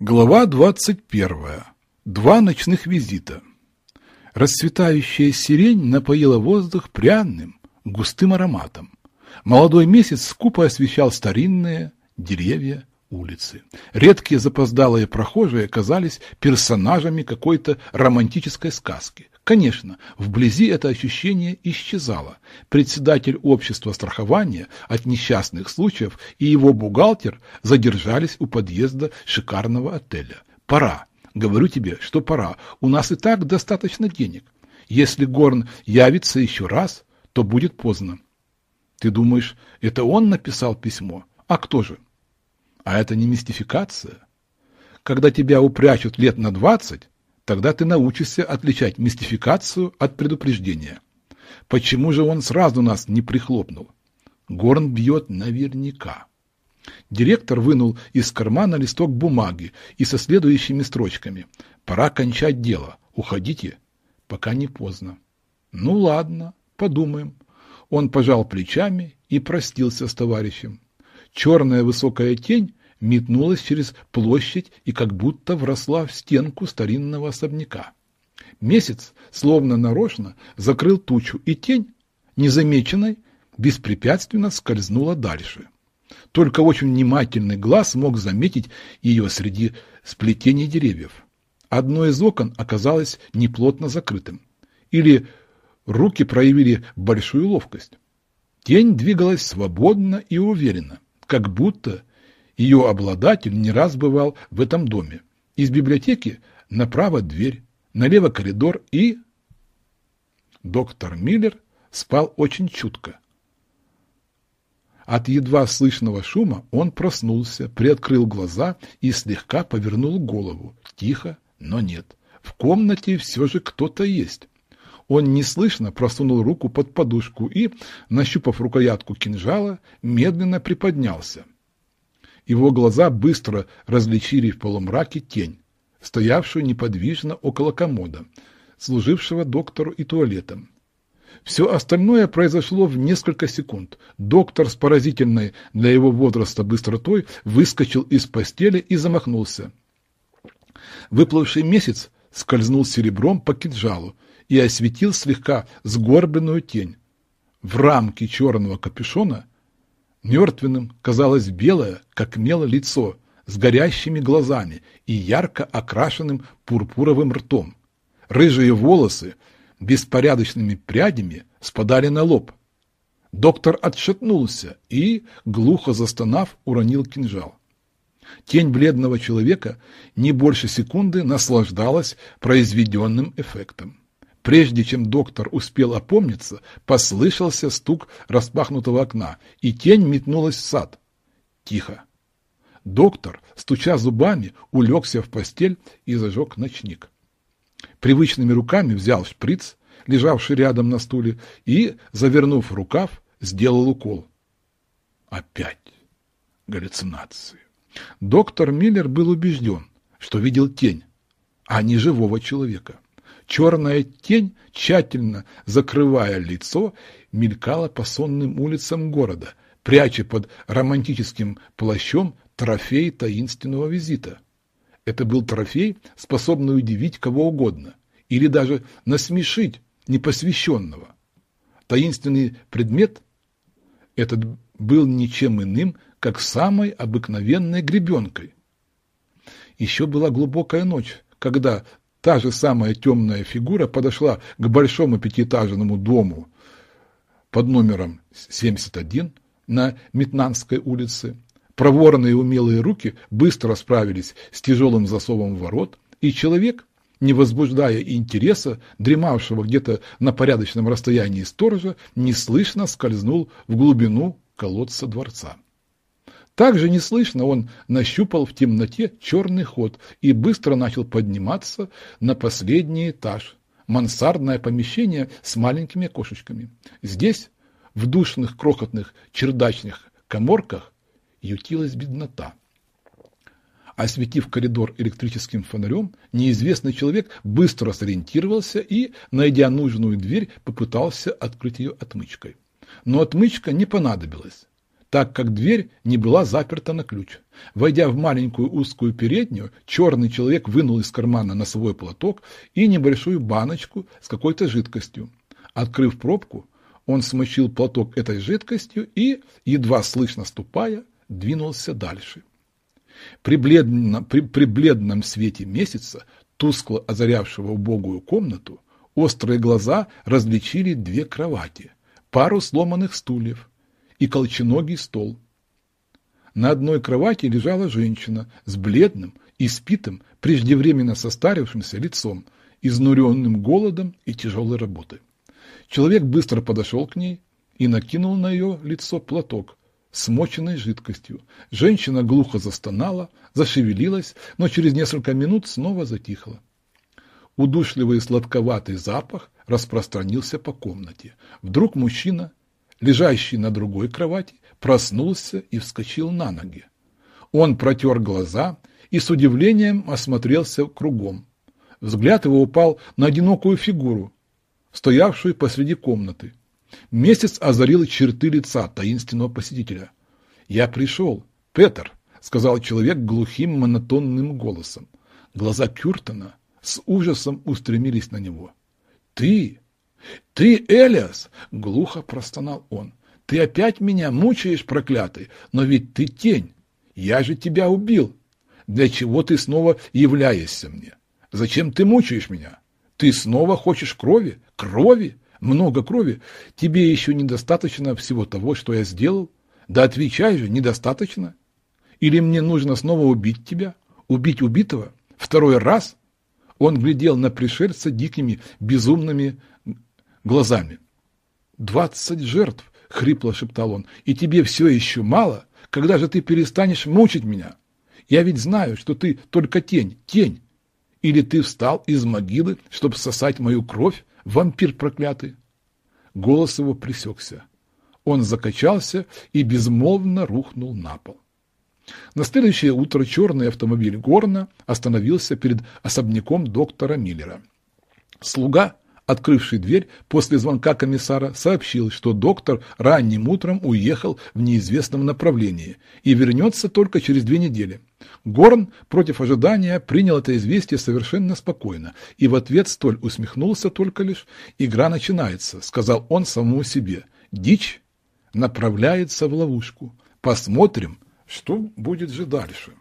Глава 21. Два ночных визита. Расцветающая сирень напоила воздух пряным, густым ароматом. Молодой месяц скупо освещал старинные деревья улицы. Редкие запоздалые прохожие казались персонажами какой-то романтической сказки. Конечно, вблизи это ощущение исчезало. Председатель общества страхования от несчастных случаев и его бухгалтер задержались у подъезда шикарного отеля. Пора. Говорю тебе, что пора. У нас и так достаточно денег. Если Горн явится еще раз, то будет поздно. Ты думаешь, это он написал письмо? А кто же? А это не мистификация? Когда тебя упрячут лет на двадцать, тогда ты научишься отличать мистификацию от предупреждения. Почему же он сразу нас не прихлопнул? Горн бьет наверняка. Директор вынул из кармана листок бумаги и со следующими строчками. «Пора кончать дело. Уходите, пока не поздно». «Ну ладно, подумаем». Он пожал плечами и простился с товарищем. Черная высокая тень метнулась через площадь и как будто вросла в стенку старинного особняка. Месяц, словно нарочно, закрыл тучу, и тень, незамеченной, беспрепятственно скользнула дальше. Только очень внимательный глаз мог заметить ее среди сплетений деревьев. Одно из окон оказалось неплотно закрытым. Или руки проявили большую ловкость. Тень двигалась свободно и уверенно как будто ее обладатель не раз бывал в этом доме. Из библиотеки направо дверь, налево коридор и... Доктор Миллер спал очень чутко. От едва слышного шума он проснулся, приоткрыл глаза и слегка повернул голову. Тихо, но нет. В комнате все же кто-то есть. Он неслышно просунул руку под подушку и, нащупав рукоятку кинжала, медленно приподнялся. Его глаза быстро различили в полумраке тень, стоявшую неподвижно около комода, служившего доктору и туалетом. Все остальное произошло в несколько секунд. Доктор с поразительной для его возраста быстротой выскочил из постели и замахнулся. Выплывший месяц скользнул серебром по кинжалу, и осветил слегка сгорбленную тень. В рамке черного капюшона мертвенным казалось белое, как мело лицо, с горящими глазами и ярко окрашенным пурпуровым ртом. Рыжие волосы беспорядочными прядями спадали на лоб. Доктор отшатнулся и, глухо застонав, уронил кинжал. Тень бледного человека не больше секунды наслаждалась произведенным эффектом. Прежде чем доктор успел опомниться, послышался стук распахнутого окна, и тень метнулась в сад. Тихо. Доктор, стуча зубами, улегся в постель и зажег ночник. Привычными руками взял шприц, лежавший рядом на стуле, и, завернув рукав, сделал укол. Опять галлюцинации. Доктор Миллер был убежден, что видел тень, а не живого человека. Черная тень, тщательно закрывая лицо, мелькала по сонным улицам города, пряча под романтическим плащом трофей таинственного визита. Это был трофей, способный удивить кого угодно, или даже насмешить непосвященного. Таинственный предмет этот был ничем иным, как самой обыкновенной гребенкой. Еще была глубокая ночь, когда Та же самая темная фигура подошла к большому пятиэтажному дому под номером 71 на Метнанской улице. Проворные умелые руки быстро справились с тяжелым засовом ворот, и человек, не возбуждая интереса, дремавшего где-то на порядочном расстоянии сторожа, неслышно скользнул в глубину колодца дворца. Также неслышно он нащупал в темноте черный ход и быстро начал подниматься на последний этаж. Мансардное помещение с маленькими окошечками. Здесь, в душных крохотных чердачных коморках, ютилась беднота. Осветив коридор электрическим фонарем, неизвестный человек быстро сориентировался и, найдя нужную дверь, попытался открыть ее отмычкой. Но отмычка не понадобилась. Так как дверь не была заперта на ключ. Войдя в маленькую узкую переднюю, черный человек вынул из кармана носовой платок и небольшую баночку с какой-то жидкостью. Открыв пробку, он смочил платок этой жидкостью и, едва слышно ступая, двинулся дальше. При, бледно, при, при бледном свете месяца, тускло озарявшего убогую комнату, острые глаза различили две кровати, пару сломанных стульев и колченогий стол. На одной кровати лежала женщина с бледным, испитым, преждевременно состарившимся лицом, изнуренным голодом и тяжелой работой. Человек быстро подошел к ней и накинул на ее лицо платок, смоченной жидкостью. Женщина глухо застонала, зашевелилась, но через несколько минут снова затихла. Удушливый сладковатый запах распространился по комнате. Вдруг мужчина, лежащий на другой кровати, проснулся и вскочил на ноги. Он протер глаза и с удивлением осмотрелся кругом. Взгляд его упал на одинокую фигуру, стоявшую посреди комнаты. Месяц озарил черты лица таинственного посетителя. «Я пришел, Петер», — сказал человек глухим монотонным голосом. Глаза Кюртона с ужасом устремились на него. «Ты? Ты, Элиас?» — глухо простонал он. «Ты опять меня мучаешь, проклятый, но ведь ты тень. Я же тебя убил. Для чего ты снова являешься мне? Зачем ты мучаешь меня? Ты снова хочешь крови? Крови? много крови, тебе еще недостаточно всего того, что я сделал? Да отвечай же, недостаточно. Или мне нужно снова убить тебя? Убить убитого? Второй раз? Он глядел на пришельца дикими, безумными глазами. «Двадцать жертв!» — хрипло шептал он. «И тебе все еще мало? Когда же ты перестанешь мучить меня? Я ведь знаю, что ты только тень, тень. Или ты встал из могилы, чтобы сосать мою кровь, Вампир проклятый! Голос его пресекся. Он закачался и безмолвно рухнул на пол. На следующее утро черный автомобиль Горна остановился перед особняком доктора Миллера. Слуга открывший дверь после звонка комиссара, сообщил, что доктор ранним утром уехал в неизвестном направлении и вернется только через две недели. Горн против ожидания принял это известие совершенно спокойно и в ответ столь усмехнулся только лишь «Игра начинается», — сказал он самому себе. «Дичь направляется в ловушку. Посмотрим, что будет же дальше».